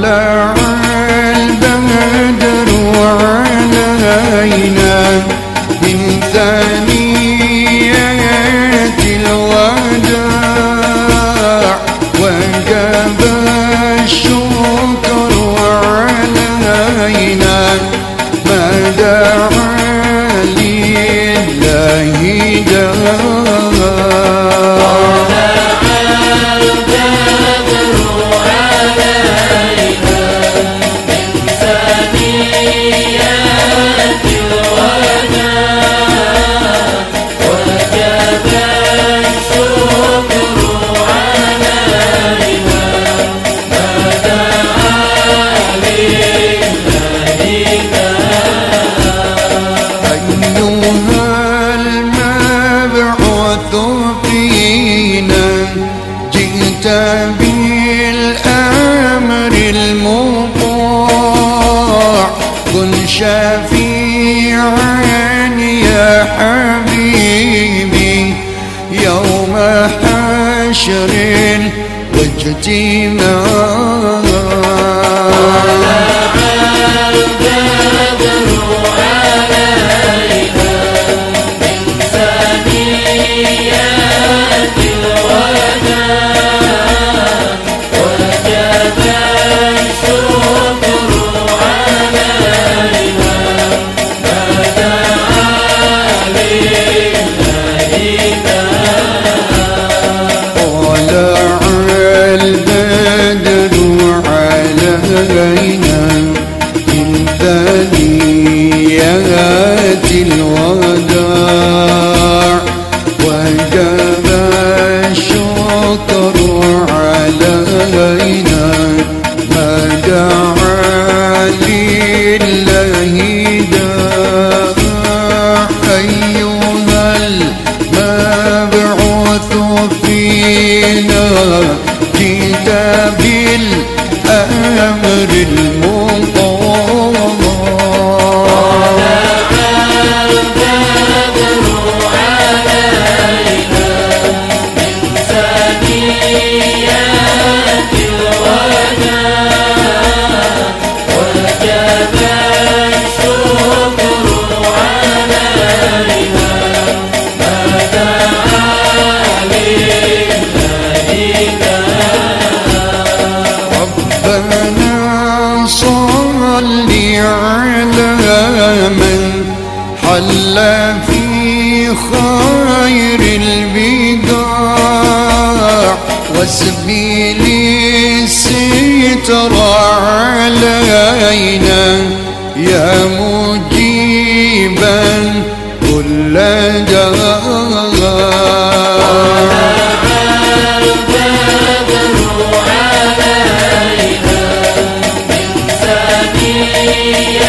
learn. شفيعا يا حبيبي يوم حشر واجتماع ترى علينا يا مجيبا كل دار Yeah.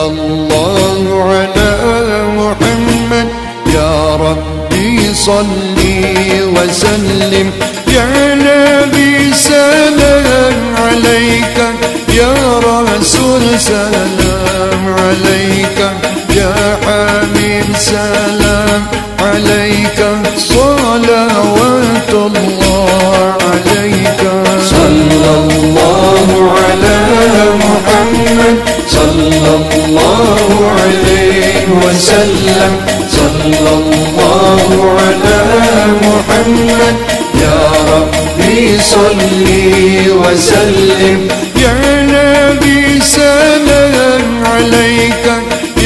صلى الله على محمد. يا ربي صلي وسلم. يا نبي سلام عليك. يا رسول سلام عليك. وسلم صلى الله على محمد يا ربي صلي وسلم. يا نبي سلام عليك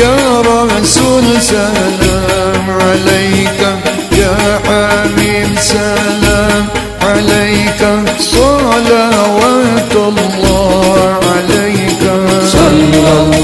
يا رسول سلام عليك. يا حبيب سلام عليك صلوات الله عليك. صلى الله